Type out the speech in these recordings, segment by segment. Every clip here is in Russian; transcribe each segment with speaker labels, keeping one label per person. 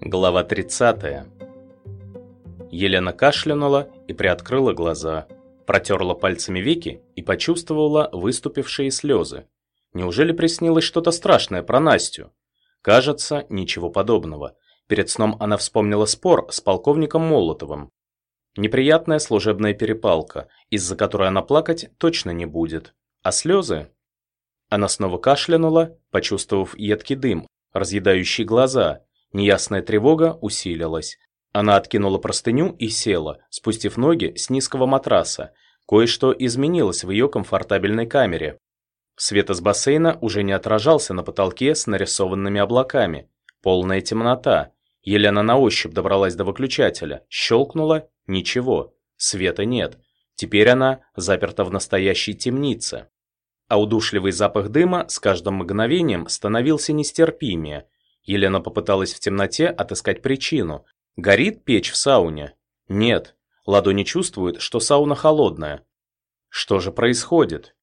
Speaker 1: Глава 30. Елена кашлянула и приоткрыла глаза, протерла пальцами веки и почувствовала выступившие слезы. Неужели приснилось что-то страшное про Настю? Кажется, ничего подобного. Перед сном она вспомнила спор с полковником Молотовым. Неприятная служебная перепалка, из-за которой она плакать точно не будет. А слезы? Она снова кашлянула, почувствовав едкий дым, разъедающий глаза, Неясная тревога усилилась. Она откинула простыню и села, спустив ноги с низкого матраса. Кое-что изменилось в ее комфортабельной камере. Свет из бассейна уже не отражался на потолке с нарисованными облаками. Полная темнота. Елена на ощупь добралась до выключателя, щелкнула – ничего, света нет. Теперь она заперта в настоящей темнице. А удушливый запах дыма с каждым мгновением становился нестерпимее – Елена попыталась в темноте отыскать причину. Горит печь в сауне? Нет. Ладони чувствуют, что сауна холодная. Что же происходит?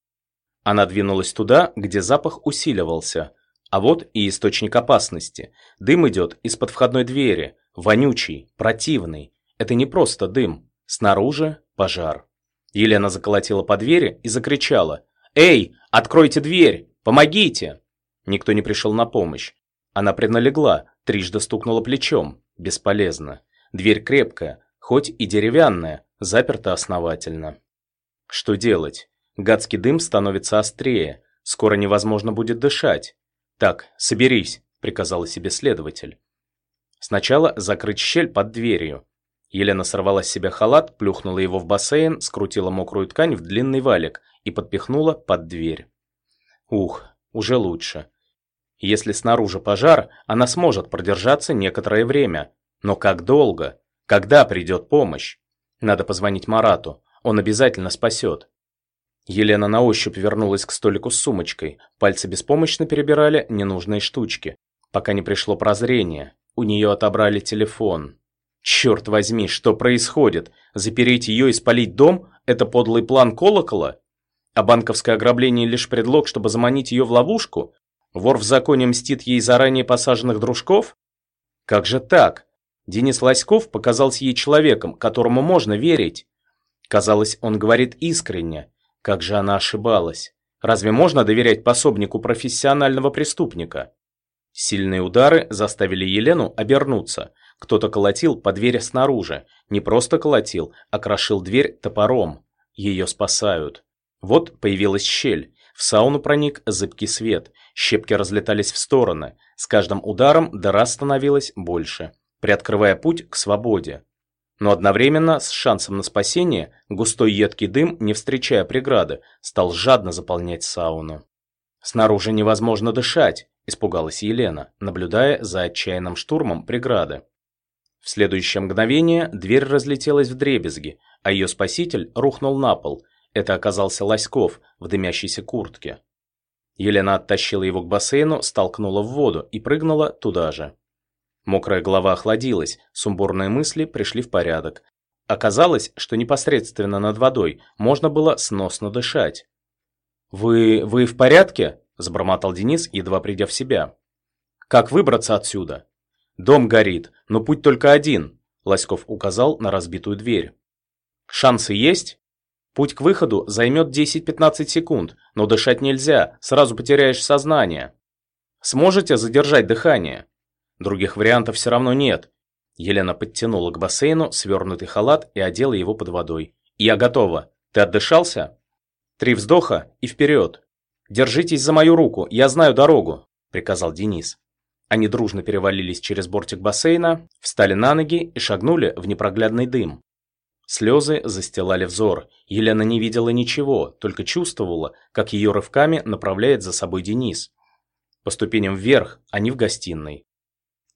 Speaker 1: Она двинулась туда, где запах усиливался. А вот и источник опасности. Дым идет из-под входной двери. Вонючий, противный. Это не просто дым. Снаружи пожар. Елена заколотила по двери и закричала. «Эй, откройте дверь! Помогите!» Никто не пришел на помощь. Она приналегла, трижды стукнула плечом. Бесполезно. Дверь крепкая, хоть и деревянная, заперта основательно. Что делать? Гадский дым становится острее. Скоро невозможно будет дышать. «Так, соберись», — приказала себе следователь. Сначала закрыть щель под дверью. Елена сорвала с себя халат, плюхнула его в бассейн, скрутила мокрую ткань в длинный валик и подпихнула под дверь. Ух, уже лучше. Если снаружи пожар, она сможет продержаться некоторое время. Но как долго? Когда придет помощь? Надо позвонить Марату. Он обязательно спасет. Елена на ощупь вернулась к столику с сумочкой. Пальцы беспомощно перебирали ненужные штучки. Пока не пришло прозрение. У нее отобрали телефон. Черт возьми, что происходит? Запереть ее и спалить дом – это подлый план колокола? А банковское ограбление лишь предлог, чтобы заманить ее в ловушку? Вор в законе мстит ей заранее посаженных дружков? Как же так? Денис Лоськов показался ей человеком, которому можно верить. Казалось, он говорит искренне. Как же она ошибалась. Разве можно доверять пособнику профессионального преступника? Сильные удары заставили Елену обернуться. Кто-то колотил по двери снаружи. Не просто колотил, а крошил дверь топором. Ее спасают. Вот появилась щель. В сауну проник зыбкий свет. Щепки разлетались в стороны. С каждым ударом дыра становилась больше, приоткрывая путь к свободе. Но одновременно с шансом на спасение густой едкий дым, не встречая преграды, стал жадно заполнять сауну. «Снаружи невозможно дышать», – испугалась Елена, наблюдая за отчаянным штурмом преграды. В следующее мгновение дверь разлетелась в дребезги, а ее спаситель рухнул на пол. Это оказался Лоськов в дымящейся куртке. Елена оттащила его к бассейну, столкнула в воду и прыгнула туда же. Мокрая голова охладилась, сумбурные мысли пришли в порядок. Оказалось, что непосредственно над водой можно было сносно дышать. «Вы... вы в порядке?» – забормотал Денис, едва придя в себя. «Как выбраться отсюда?» «Дом горит, но путь только один», – Лоськов указал на разбитую дверь. «Шансы есть?» Путь к выходу займет 10-15 секунд, но дышать нельзя, сразу потеряешь сознание. Сможете задержать дыхание? Других вариантов все равно нет. Елена подтянула к бассейну свернутый халат и одела его под водой. «Я готова. Ты отдышался?» «Три вздоха и вперед!» «Держитесь за мою руку, я знаю дорогу», – приказал Денис. Они дружно перевалились через бортик бассейна, встали на ноги и шагнули в непроглядный дым. Слезы застилали взор. Елена не видела ничего, только чувствовала, как ее рывками направляет за собой Денис. По ступеням вверх, они в гостиной.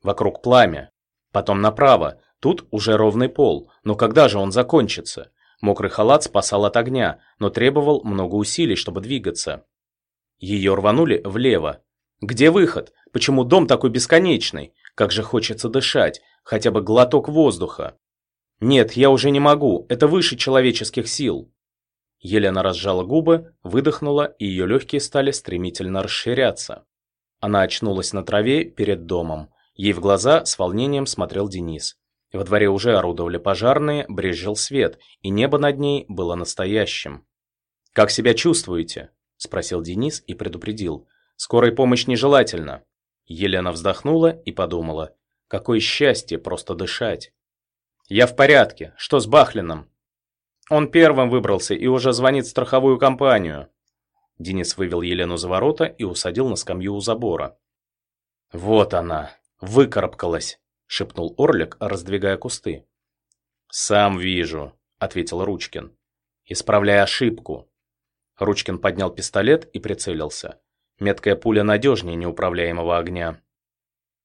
Speaker 1: Вокруг пламя. Потом направо. Тут уже ровный пол. Но когда же он закончится? Мокрый халат спасал от огня, но требовал много усилий, чтобы двигаться. Ее рванули влево. Где выход? Почему дом такой бесконечный? Как же хочется дышать, хотя бы глоток воздуха. Нет, я уже не могу, это выше человеческих сил. Елена разжала губы, выдохнула, и ее легкие стали стремительно расширяться. Она очнулась на траве перед домом. Ей в глаза с волнением смотрел Денис. Во дворе уже орудовали пожарные, брезжил свет, и небо над ней было настоящим. «Как себя чувствуете?» – спросил Денис и предупредил. «Скорой помощь нежелательно». Елена вздохнула и подумала. «Какое счастье просто дышать!» «Я в порядке. Что с Бахлином?» Он первым выбрался и уже звонит в страховую компанию. Денис вывел Елену за ворота и усадил на скамью у забора. «Вот она, выкарабкалась», — шепнул Орлик, раздвигая кусты. «Сам вижу», — ответил Ручкин. «Исправляй ошибку». Ручкин поднял пистолет и прицелился. Меткая пуля надежнее неуправляемого огня.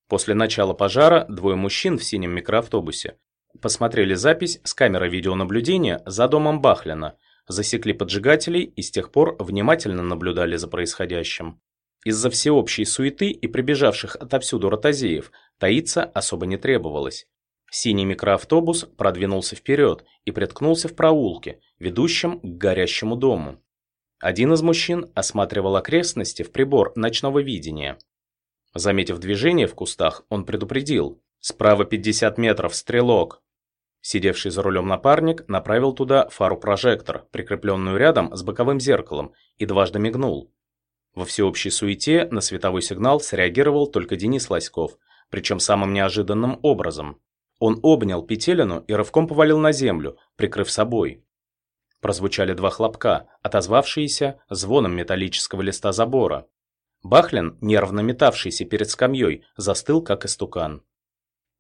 Speaker 1: После начала пожара двое мужчин в синем микроавтобусе Посмотрели запись с камеры видеонаблюдения за домом Бахлина, засекли поджигателей и с тех пор внимательно наблюдали за происходящим. Из-за всеобщей суеты и прибежавших отовсюду ротозеев таиться особо не требовалось. Синий микроавтобус продвинулся вперед и приткнулся в проулке, ведущем к горящему дому. Один из мужчин осматривал окрестности в прибор ночного видения. Заметив движение в кустах, он предупредил. «Справа 50 метров, стрелок!» Сидевший за рулем напарник направил туда фару-прожектор, прикрепленную рядом с боковым зеркалом, и дважды мигнул. Во всеобщей суете на световой сигнал среагировал только Денис Лоськов, причем самым неожиданным образом. Он обнял Петелину и рывком повалил на землю, прикрыв собой. Прозвучали два хлопка, отозвавшиеся звоном металлического листа забора. Бахлин, нервно метавшийся перед скамьей, застыл как истукан.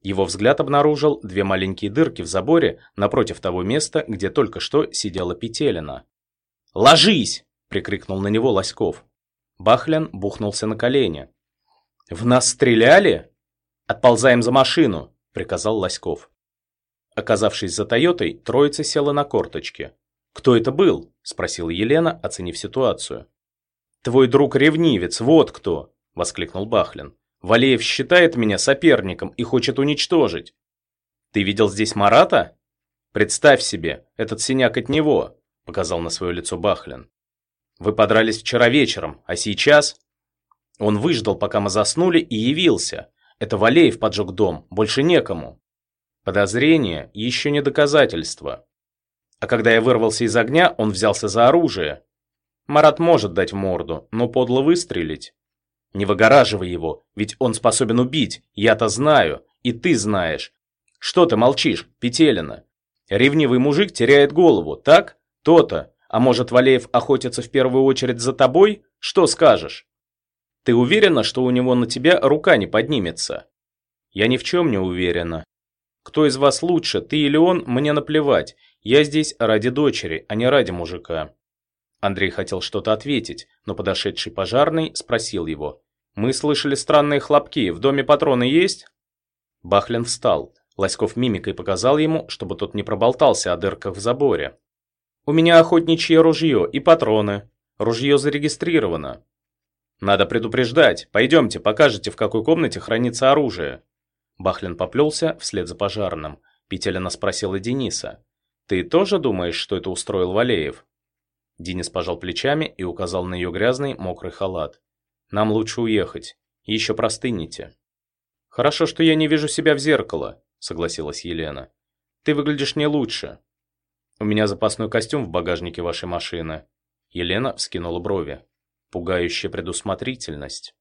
Speaker 1: Его взгляд обнаружил две маленькие дырки в заборе напротив того места, где только что сидела Петелина. «Ложись!» – прикрикнул на него Лоськов. Бахлян бухнулся на колени. «В нас стреляли?» «Отползаем за машину!» – приказал Лоськов. Оказавшись за Тойотой, троица села на корточки. «Кто это был?» – спросила Елена, оценив ситуацию. «Твой друг-ревнивец, вот кто!» – воскликнул Бахлин. Валеев считает меня соперником и хочет уничтожить. Ты видел здесь Марата? Представь себе, этот синяк от него, показал на свое лицо Бахлин. Вы подрались вчера вечером, а сейчас... Он выждал, пока мы заснули, и явился. Это Валеев поджег дом, больше некому. Подозрение еще не доказательство. А когда я вырвался из огня, он взялся за оружие. Марат может дать в морду, но подло выстрелить. Не выгораживай его, ведь он способен убить, я-то знаю, и ты знаешь. Что ты молчишь, Петелина? Ревнивый мужик теряет голову, так? То-то. А может, Валеев охотится в первую очередь за тобой? Что скажешь? Ты уверена, что у него на тебя рука не поднимется? Я ни в чем не уверена. Кто из вас лучше, ты или он, мне наплевать. Я здесь ради дочери, а не ради мужика. Андрей хотел что-то ответить, но подошедший пожарный спросил его. «Мы слышали странные хлопки. В доме патроны есть?» Бахлин встал. Лоськов мимикой показал ему, чтобы тот не проболтался о дырках в заборе. «У меня охотничье ружье и патроны. Ружье зарегистрировано». «Надо предупреждать. Пойдемте, покажете, в какой комнате хранится оружие». Бахлин поплелся вслед за пожарным. Петелина спросила Дениса. «Ты тоже думаешь, что это устроил Валеев?» Денис пожал плечами и указал на ее грязный, мокрый халат. Нам лучше уехать. Еще простынете». «Хорошо, что я не вижу себя в зеркало», — согласилась Елена. «Ты выглядишь не лучше. У меня запасной костюм в багажнике вашей машины». Елена вскинула брови. Пугающая предусмотрительность.